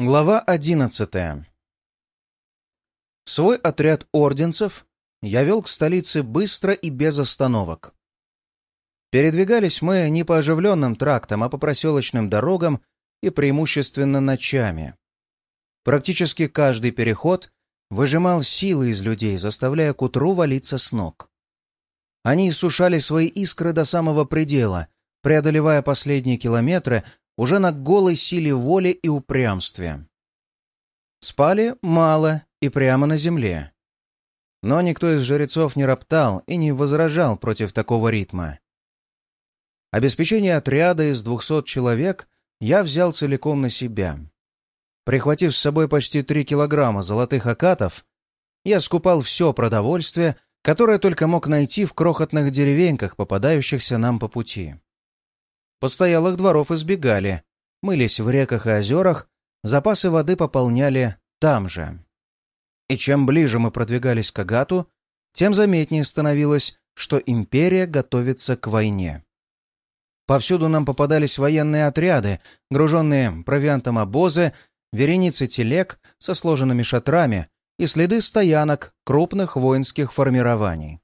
Глава одиннадцатая Свой отряд орденцев я вел к столице быстро и без остановок. Передвигались мы не по оживленным трактам, а по проселочным дорогам и преимущественно ночами. Практически каждый переход выжимал силы из людей, заставляя к утру валиться с ног. Они иссушали свои искры до самого предела, преодолевая последние километры уже на голой силе воли и упрямстве. Спали мало и прямо на земле. Но никто из жрецов не роптал и не возражал против такого ритма. Обеспечение отряда из двухсот человек я взял целиком на себя. Прихватив с собой почти три килограмма золотых акатов, я скупал все продовольствие, которое только мог найти в крохотных деревеньках, попадающихся нам по пути. Постоялых дворов избегали, мылись в реках и озерах, запасы воды пополняли там же. И чем ближе мы продвигались к Агату, тем заметнее становилось, что империя готовится к войне. Повсюду нам попадались военные отряды, груженные провиантом обозы, вереницы телег со сложенными шатрами и следы стоянок крупных воинских формирований.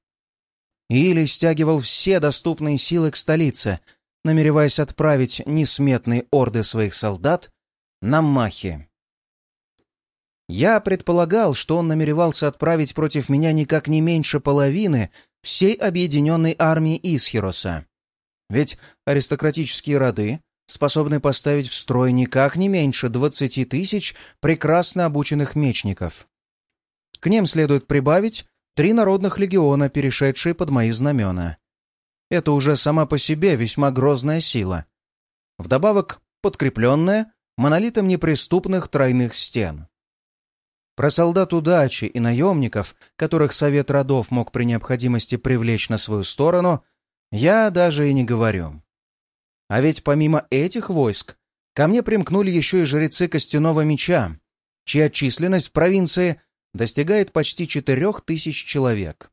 Или стягивал все доступные силы к столице, намереваясь отправить несметные орды своих солдат на Махи. Я предполагал, что он намеревался отправить против меня никак не меньше половины всей объединенной армии Исхироса. Ведь аристократические роды способны поставить в строй никак не меньше двадцати тысяч прекрасно обученных мечников. К ним следует прибавить три народных легиона, перешедшие под мои знамена это уже сама по себе весьма грозная сила. Вдобавок подкрепленная монолитом неприступных тройных стен. Про солдат удачи и наемников, которых Совет родов мог при необходимости привлечь на свою сторону, я даже и не говорю. А ведь помимо этих войск ко мне примкнули еще и жрецы Костяного Меча, чья численность в провинции достигает почти четырех тысяч человек.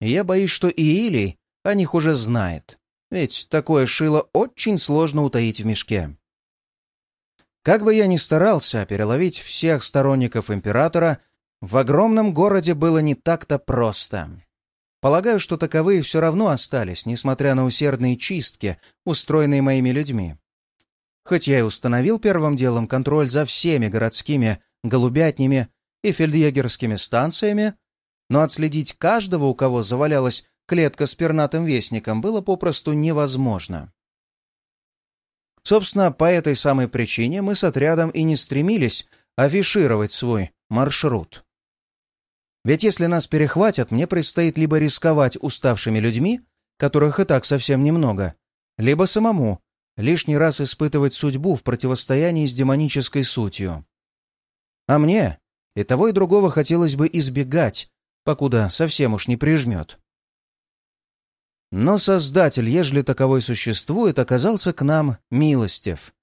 И я боюсь, что Иилий о них уже знает. Ведь такое шило очень сложно утаить в мешке. Как бы я ни старался переловить всех сторонников императора, в огромном городе было не так-то просто. Полагаю, что таковые все равно остались, несмотря на усердные чистки, устроенные моими людьми. Хоть я и установил первым делом контроль за всеми городскими голубятнями и фельдъегерскими станциями, но отследить каждого, у кого завалялась клетка с пернатым вестником было попросту невозможно. Собственно, по этой самой причине мы с отрядом и не стремились афишировать свой маршрут. Ведь если нас перехватят, мне предстоит либо рисковать уставшими людьми, которых и так совсем немного, либо самому лишний раз испытывать судьбу в противостоянии с демонической сутью. А мне и того и другого хотелось бы избегать, покуда совсем уж не прижмет. Но Создатель, ежели таковой существует, оказался к нам милостив.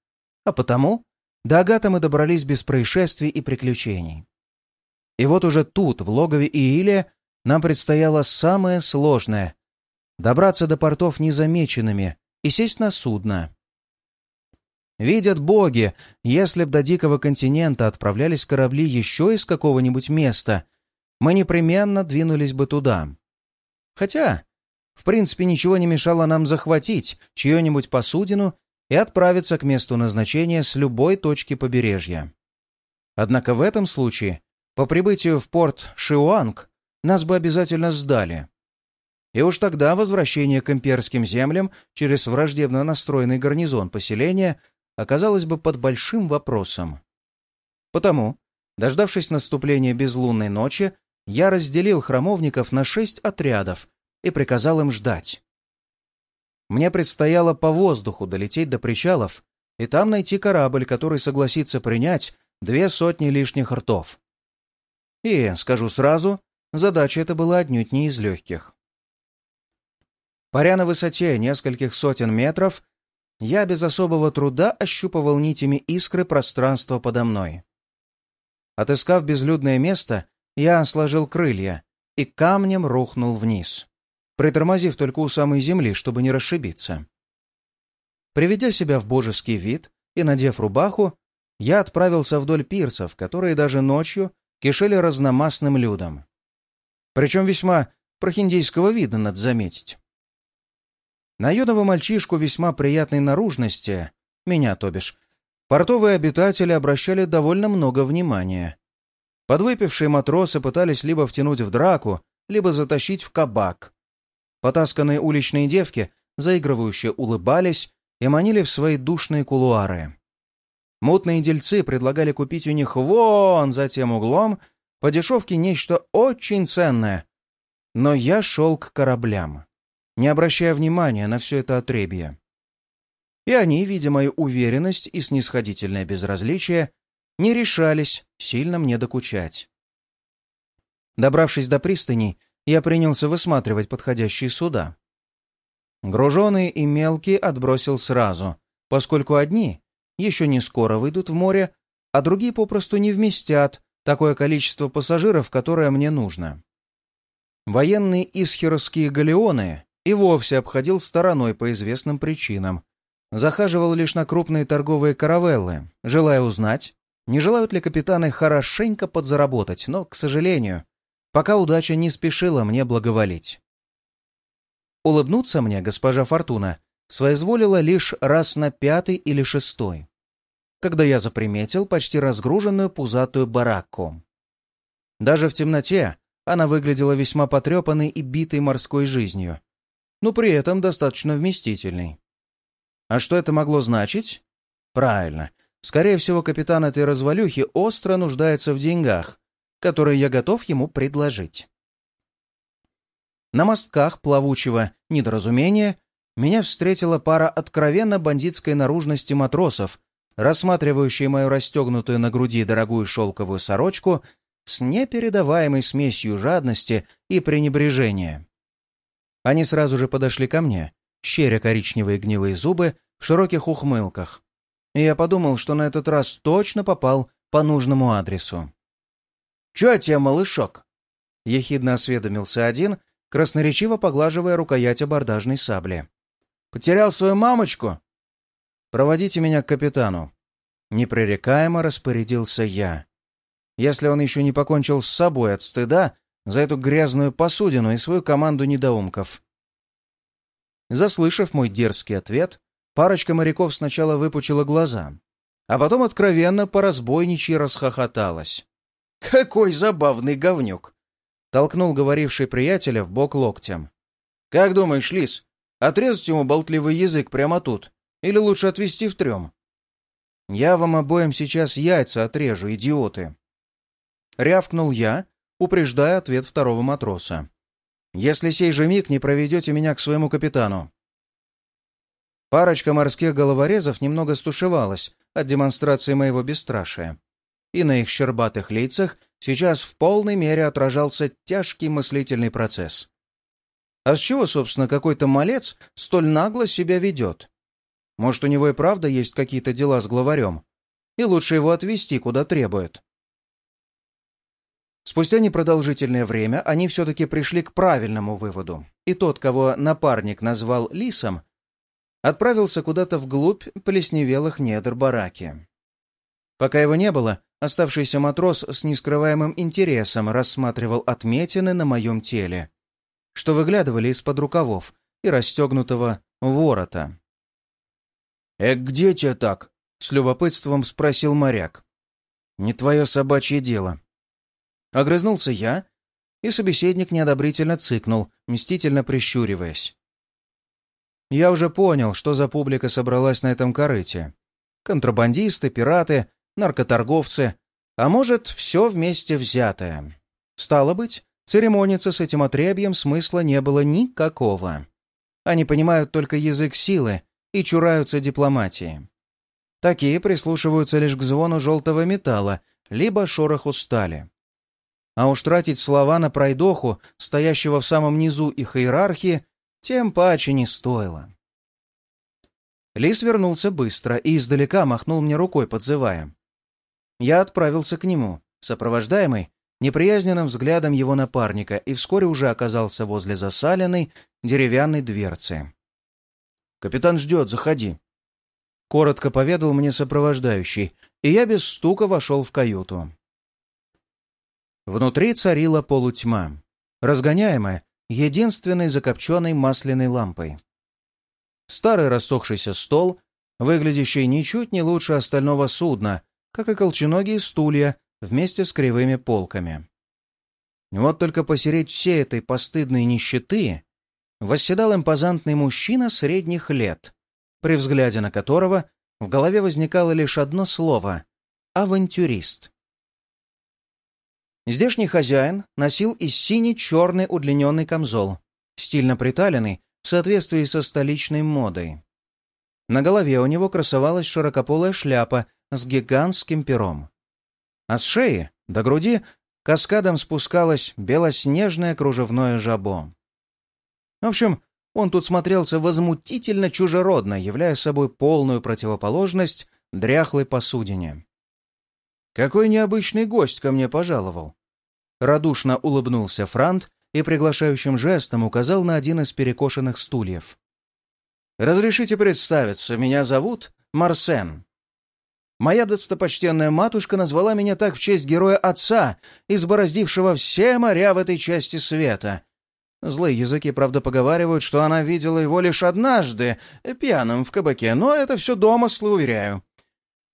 А потому до Агата мы добрались без происшествий и приключений. И вот уже тут, в логове Иилия, нам предстояло самое сложное — добраться до портов незамеченными и сесть на судно. Видят боги, если б до Дикого континента отправлялись корабли еще из какого-нибудь места, мы непременно двинулись бы туда. Хотя в принципе, ничего не мешало нам захватить чью-нибудь посудину и отправиться к месту назначения с любой точки побережья. Однако в этом случае, по прибытию в порт Шиуанг, нас бы обязательно сдали. И уж тогда возвращение к имперским землям через враждебно настроенный гарнизон поселения оказалось бы под большим вопросом. Потому, дождавшись наступления безлунной ночи, я разделил храмовников на шесть отрядов и приказал им ждать. Мне предстояло по воздуху долететь до причалов и там найти корабль, который согласится принять две сотни лишних ртов. И, скажу сразу, задача эта была отнюдь не из легких. Паря на высоте нескольких сотен метров, я без особого труда ощупывал нитями искры пространство подо мной. Отыскав безлюдное место, я сложил крылья и камнем рухнул вниз притормозив только у самой земли, чтобы не расшибиться. Приведя себя в божеский вид и надев рубаху, я отправился вдоль пирсов, которые даже ночью кишели разномастным людом. Причем весьма прохиндейского вида, надо заметить. На юного мальчишку весьма приятной наружности, меня, то бишь, портовые обитатели обращали довольно много внимания. Подвыпившие матросы пытались либо втянуть в драку, либо затащить в кабак. Потасканные уличные девки, заигрывающие, улыбались и манили в свои душные кулуары. Мутные дельцы предлагали купить у них вон за тем углом по дешевке нечто очень ценное. Но я шел к кораблям, не обращая внимания на все это отребье. И они, видя мою уверенность и снисходительное безразличие, не решались сильно мне докучать. Добравшись до пристани, я принялся высматривать подходящие суда. Груженые и мелкие отбросил сразу, поскольку одни еще не скоро выйдут в море, а другие попросту не вместят такое количество пассажиров, которое мне нужно. Военные исхеровские галеоны и вовсе обходил стороной по известным причинам. Захаживал лишь на крупные торговые каравеллы, желая узнать, не желают ли капитаны хорошенько подзаработать, но, к сожалению, пока удача не спешила мне благоволить. Улыбнуться мне госпожа Фортуна своизволила лишь раз на пятый или шестой, когда я заприметил почти разгруженную пузатую баракку. Даже в темноте она выглядела весьма потрепанной и битой морской жизнью, но при этом достаточно вместительной. А что это могло значить? Правильно, Скорее всего, капитан этой развалюхи остро нуждается в деньгах, которые я готов ему предложить. На мостках плавучего недоразумения меня встретила пара откровенно бандитской наружности матросов, рассматривающие мою расстегнутую на груди дорогую шелковую сорочку с непередаваемой смесью жадности и пренебрежения. Они сразу же подошли ко мне, щеря коричневые гнилые зубы в широких ухмылках, и я подумал, что на этот раз точно попал по нужному адресу. «Чё тебе, малышок?» — ехидно осведомился один, красноречиво поглаживая рукоять абордажной сабли. «Потерял свою мамочку?» «Проводите меня к капитану». Непререкаемо распорядился я. Если он еще не покончил с собой от стыда за эту грязную посудину и свою команду недоумков. Заслышав мой дерзкий ответ, Парочка моряков сначала выпучила глаза, а потом откровенно по разбойничьи расхохоталась. «Какой забавный говнюк!» — толкнул говоривший приятеля в бок локтем. «Как думаешь, Лис, отрезать ему болтливый язык прямо тут или лучше отвезти в трем?» «Я вам обоим сейчас яйца отрежу, идиоты!» Рявкнул я, упреждая ответ второго матроса. «Если сей же миг не проведете меня к своему капитану». Парочка морских головорезов немного стушевалась от демонстрации моего бесстрашия. И на их щербатых лицах сейчас в полной мере отражался тяжкий мыслительный процесс. А с чего, собственно, какой-то малец столь нагло себя ведет? Может, у него и правда есть какие-то дела с главарем? И лучше его отвезти, куда требует. Спустя непродолжительное время они все-таки пришли к правильному выводу. И тот, кого напарник назвал Лисом, отправился куда-то вглубь плесневелых недр бараки. Пока его не было, оставшийся матрос с нескрываемым интересом рассматривал отметины на моем теле, что выглядывали из-под рукавов и расстегнутого ворота. «Э, где тебя так?» — с любопытством спросил моряк. «Не твое собачье дело». Огрызнулся я, и собеседник неодобрительно цыкнул, мстительно прищуриваясь. Я уже понял, что за публика собралась на этом корыте. Контрабандисты, пираты, наркоторговцы, а может, все вместе взятое. Стало быть, церемониться с этим отребьем смысла не было никакого. Они понимают только язык силы и чураются дипломатии. Такие прислушиваются лишь к звону желтого металла, либо шороху стали. А уж тратить слова на пройдоху, стоящего в самом низу их иерархии, тем паче не стоило. Лис вернулся быстро и издалека махнул мне рукой, подзывая. Я отправился к нему, сопровождаемый неприязненным взглядом его напарника, и вскоре уже оказался возле засаленной деревянной дверцы. «Капитан ждет, заходи». — коротко поведал мне сопровождающий, и я без стука вошел в каюту. Внутри царила полутьма, разгоняемая единственной закопченной масляной лампой. Старый рассохшийся стол, выглядящий ничуть не лучше остального судна, как и колченогие стулья вместе с кривыми полками. Вот только посереть всей этой постыдной нищеты восседал импозантный мужчина средних лет, при взгляде на которого в голове возникало лишь одно слово — «авантюрист». Здешний хозяин носил и синий-черный удлиненный камзол, стильно приталенный в соответствии со столичной модой. На голове у него красовалась широкополая шляпа с гигантским пером. А с шеи до груди каскадом спускалось белоснежное кружевное жабо. В общем, он тут смотрелся возмутительно чужеродно, являя собой полную противоположность дряхлой посудине. «Какой необычный гость ко мне пожаловал!» Радушно улыбнулся Франт и приглашающим жестом указал на один из перекошенных стульев. «Разрешите представиться, меня зовут Марсен. Моя достопочтенная матушка назвала меня так в честь героя отца, избороздившего все моря в этой части света. Злые языки, правда, поговаривают, что она видела его лишь однажды, пьяным в кабаке, но это все домыслы, уверяю.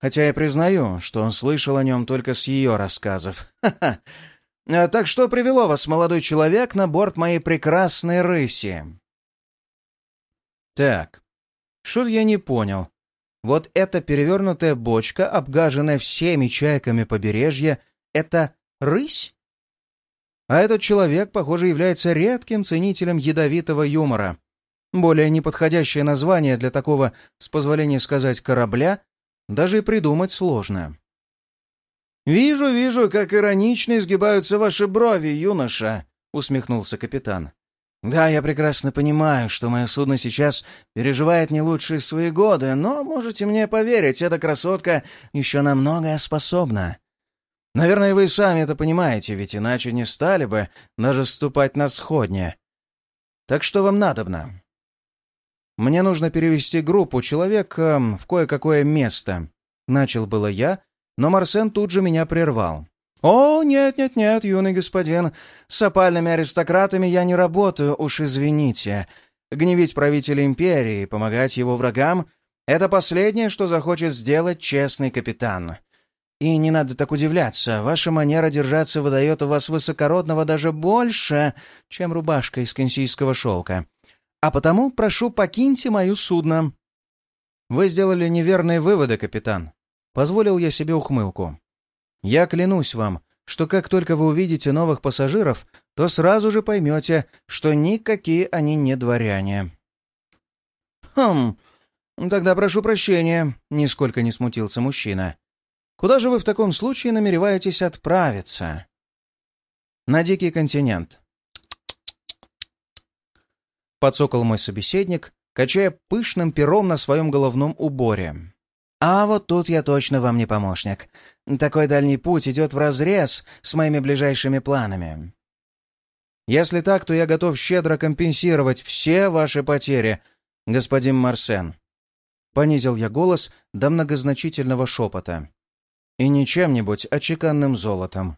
Хотя я признаю, что он слышал о нем только с ее рассказов. Ха-ха. А так что привело вас, молодой человек, на борт моей прекрасной рыси? Так, что я не понял. Вот эта перевернутая бочка, обгаженная всеми чайками побережья, это рысь? А этот человек, похоже, является редким ценителем ядовитого юмора. Более неподходящее название для такого, с позволения сказать, корабля даже и придумать сложно. «Вижу, вижу, как иронично изгибаются ваши брови, юноша», — усмехнулся капитан. «Да, я прекрасно понимаю, что мое судно сейчас переживает не лучшие свои годы, но можете мне поверить, эта красотка еще на многое способна. Наверное, вы сами это понимаете, ведь иначе не стали бы даже ступать на сходне. Так что вам надобно?» «Мне нужно перевести группу человек э, в кое-какое место», — начал было я, но Марсен тут же меня прервал. «О, нет-нет-нет, юный господин, с опальными аристократами я не работаю, уж извините. Гневить правителя империи помогать его врагам — это последнее, что захочет сделать честный капитан. И не надо так удивляться, ваша манера держаться выдает у вас высокородного даже больше, чем рубашка из кенсийского шелка. А потому прошу, покиньте мою судно». «Вы сделали неверные выводы, капитан», Позволил я себе ухмылку. «Я клянусь вам, что как только вы увидите новых пассажиров, то сразу же поймете, что никакие они не дворяне». «Хм, тогда прошу прощения», — нисколько не смутился мужчина. «Куда же вы в таком случае намереваетесь отправиться?» «На дикий континент». Подсокол мой собеседник, качая пышным пером на своем головном уборе. А вот тут я точно вам не помощник. Такой дальний путь идет вразрез с моими ближайшими планами. Если так, то я готов щедро компенсировать все ваши потери, господин Марсен. Понизил я голос до многозначительного шепота. И не чем-нибудь, а чеканным золотом.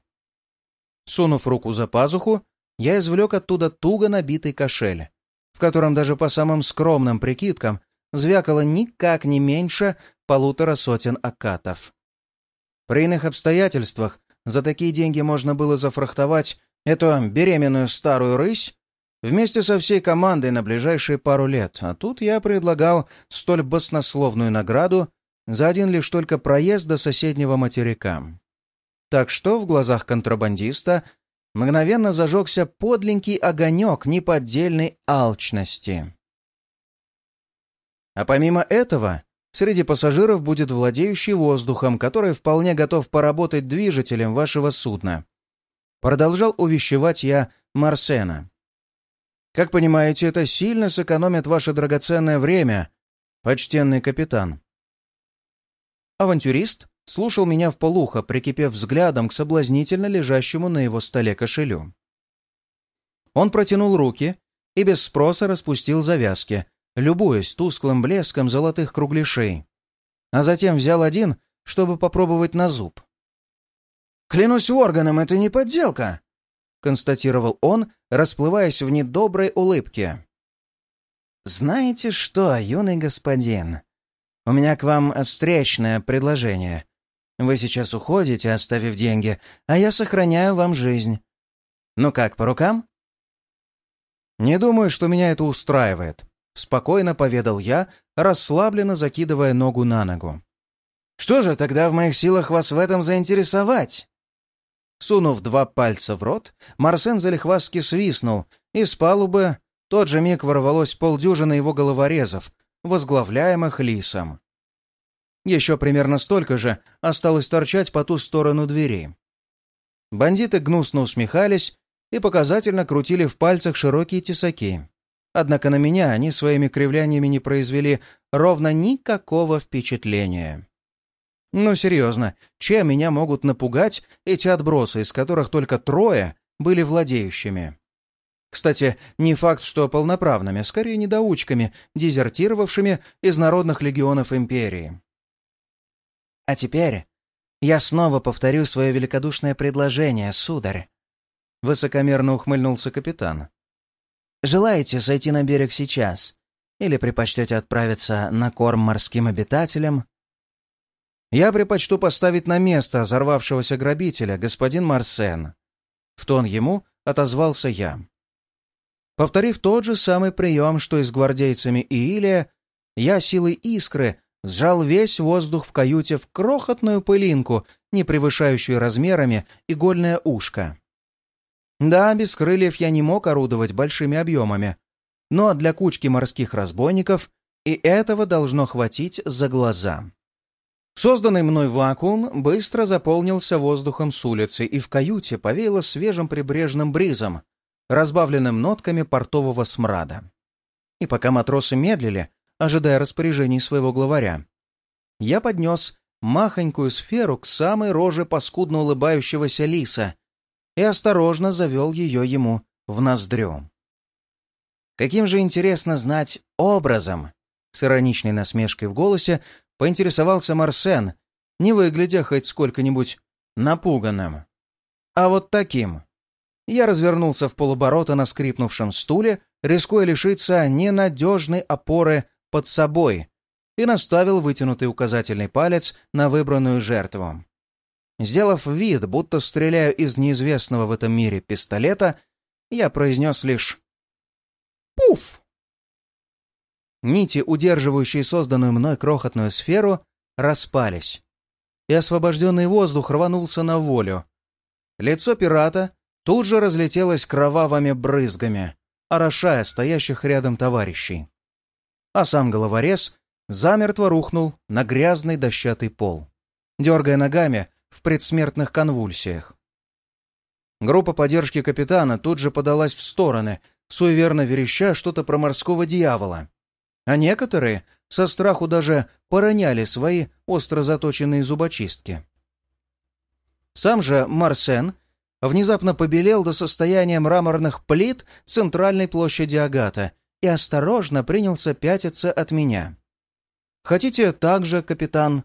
Сунув руку за пазуху, я извлек оттуда туго набитый кошель, в котором даже по самым скромным прикидкам звякало никак не меньше полутора сотен акатов. При иных обстоятельствах за такие деньги можно было зафрахтовать эту беременную старую рысь вместе со всей командой на ближайшие пару лет, а тут я предлагал столь баснословную награду за один лишь только проезд до соседнего материка. Так что в глазах контрабандиста мгновенно зажегся подленький огонек неподдельной алчности. А помимо этого, среди пассажиров будет владеющий воздухом, который вполне готов поработать движителем вашего судна. Продолжал увещевать я Марсена. Как понимаете, это сильно сэкономит ваше драгоценное время, почтенный капитан. Авантюрист слушал меня в полухо, прикипев взглядом к соблазнительно лежащему на его столе кошелю. Он протянул руки и без спроса распустил завязки, любуясь тусклым блеском золотых кругляшей. а затем взял один, чтобы попробовать на зуб. «Клянусь органом, это не подделка!» — констатировал он, расплываясь в недоброй улыбке. «Знаете что, юный господин? У меня к вам встречное предложение. Вы сейчас уходите, оставив деньги, а я сохраняю вам жизнь. Ну как, по рукам?» «Не думаю, что меня это устраивает», — спокойно поведал я, расслабленно закидывая ногу на ногу. «Что же, тогда в моих силах вас в этом заинтересовать?» Сунув два пальца в рот, Марсен залихвастски свистнул, и с палубы тот же миг ворвалось полдюжины его головорезов, возглавляемых лисом. Еще примерно столько же осталось торчать по ту сторону двери. Бандиты гнусно усмехались и показательно крутили в пальцах широкие тесаки. Однако на меня они своими кривляниями не произвели ровно никакого впечатления. Ну, серьезно, чем меня могут напугать эти отбросы, из которых только трое были владеющими? Кстати, не факт, что полноправными, скорее недоучками, дезертировавшими из народных легионов Империи. А теперь я снова повторю свое великодушное предложение, сударь. Высокомерно ухмыльнулся капитан. «Желаете сойти на берег сейчас? Или предпочтете отправиться на корм морским обитателям?» «Я предпочту поставить на место взорвавшегося грабителя, господин Марсен». В тон ему отозвался я. Повторив тот же самый прием, что и с гвардейцами Иилия, я силой искры сжал весь воздух в каюте в крохотную пылинку, не превышающую размерами игольное ушко. Да, без крыльев я не мог орудовать большими объемами, но для кучки морских разбойников и этого должно хватить за глаза. Созданный мной вакуум быстро заполнился воздухом с улицы, и в каюте повеяло свежим прибрежным бризом, разбавленным нотками портового смрада. И пока матросы медлили, ожидая распоряжений своего главаря, я поднес махонькую сферу к самой роже паскудно улыбающегося лиса и осторожно завел ее ему в ноздрю. Каким же интересно знать образом, с ироничной насмешкой в голосе поинтересовался Марсен, не выглядя хоть сколько-нибудь напуганным. А вот таким. Я развернулся в полоборота на скрипнувшем стуле, рискуя лишиться ненадежной опоры под собой, и наставил вытянутый указательный палец на выбранную жертву. Сделав вид, будто стреляю из неизвестного в этом мире пистолета, я произнес лишь «Пуф!». Нити, удерживающие созданную мной крохотную сферу, распались, и освобожденный воздух рванулся на волю. Лицо пирата тут же разлетелось кровавыми брызгами, орошая стоящих рядом товарищей. А сам головорез замертво рухнул на грязный дощатый пол. Дергая ногами, в предсмертных конвульсиях. Группа поддержки капитана тут же подалась в стороны, суеверно вереща что-то про морского дьявола. А некоторые со страху даже пороняли свои остро заточенные зубочистки. Сам же Марсен внезапно побелел до состояния мраморных плит центральной площади Агата и осторожно принялся пятиться от меня. «Хотите так же, капитан?»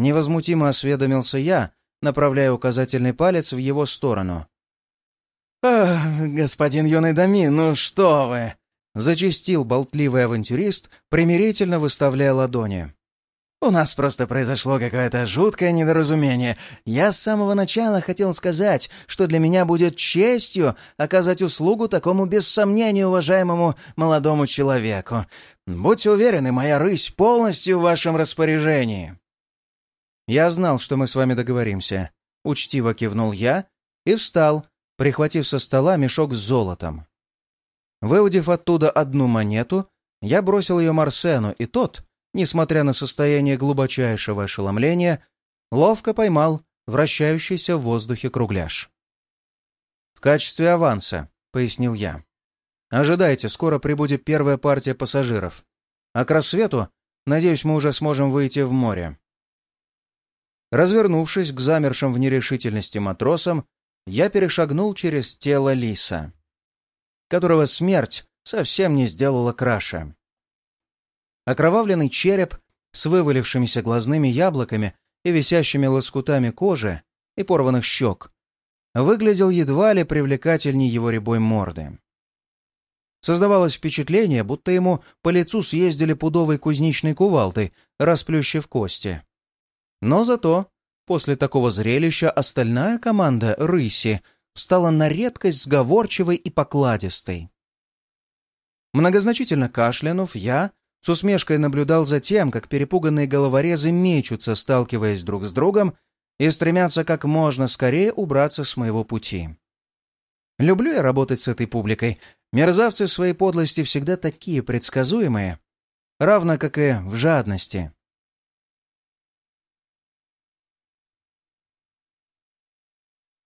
Невозмутимо осведомился я, направляя указательный палец в его сторону. «Ах, господин юный Дами, ну что вы!» — зачистил болтливый авантюрист, примирительно выставляя ладони. «У нас просто произошло какое-то жуткое недоразумение. Я с самого начала хотел сказать, что для меня будет честью оказать услугу такому без сомнения уважаемому молодому человеку. Будьте уверены, моя рысь полностью в вашем распоряжении». «Я знал, что мы с вами договоримся», — учтиво кивнул я и встал, прихватив со стола мешок с золотом. Выудив оттуда одну монету, я бросил ее Марсену, и тот, несмотря на состояние глубочайшего ошеломления, ловко поймал вращающийся в воздухе кругляш. «В качестве аванса», — пояснил я. «Ожидайте, скоро прибудет первая партия пассажиров. А к рассвету, надеюсь, мы уже сможем выйти в море». Развернувшись к замершим в нерешительности матросам, я перешагнул через тело лиса, которого смерть совсем не сделала краше. Окровавленный череп с вывалившимися глазными яблоками и висящими лоскутами кожи и порванных щек, выглядел едва ли привлекательней его рябой морды. Создавалось впечатление, будто ему по лицу съездили пудовой кузничной кувалдой, расплющив кости. Но зато после такого зрелища остальная команда «Рыси» стала на редкость сговорчивой и покладистой. Многозначительно кашлянув, я с усмешкой наблюдал за тем, как перепуганные головорезы мечутся, сталкиваясь друг с другом, и стремятся как можно скорее убраться с моего пути. Люблю я работать с этой публикой. Мерзавцы в своей подлости всегда такие предсказуемые, равно как и в жадности.